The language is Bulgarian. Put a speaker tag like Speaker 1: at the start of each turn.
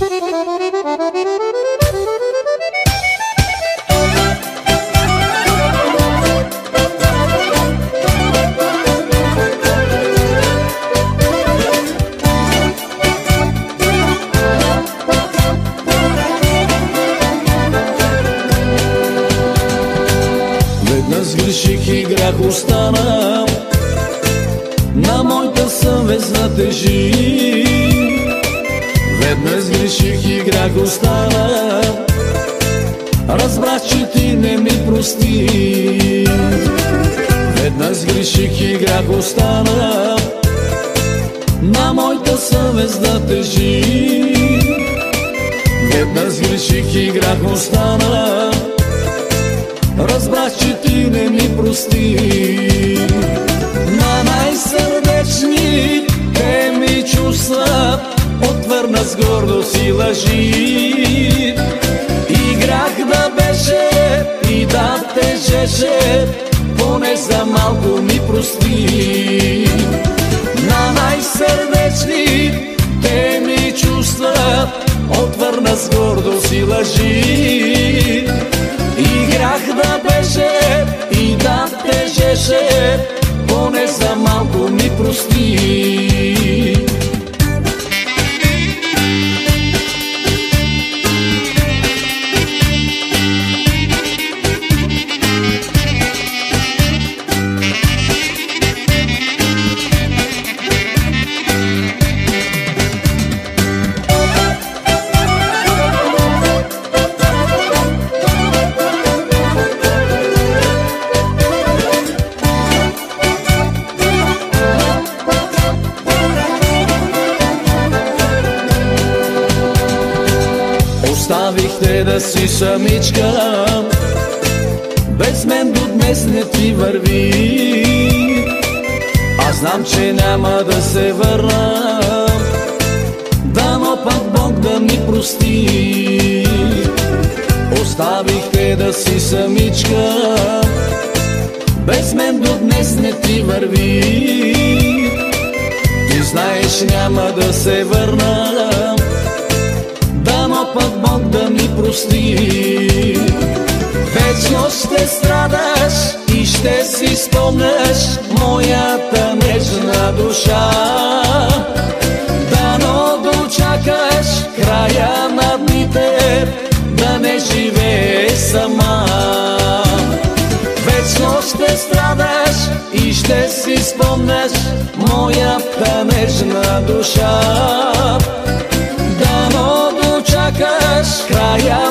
Speaker 1: Веднъж греших и грях остана На моята съвест на тежи Веднъж греших и грях остана. Разбрах, че ти не ми прости. Веднъж греших и грях остана. На моята съвест да тежи. Веднъж греших и грях остана. Разбрах, че ти не ми прости с гордост и лъжи. И грях да беше и да тежеше Поне за малко ми прости. На най-сърдечни те ми чувства Отвърна с гордост и лъжи. И грях да беше и да тежеше Поне за малко ми прости Оставихте да си самичка. Без мен до днес не ти върви. Аз знам, че няма да се върна. Дано пък Бог да ми прости. Оставихте да си самичка. Без мен до днес не ти върви. Ти знаеш няма да се върна ще страдаш и ще си спомняш Моята нежна душа. Дано дочакаш края на дните Да не живееш сама. Вечно ще страдаш и ще си спомняш Моята нежна душа. Дано дочакаш края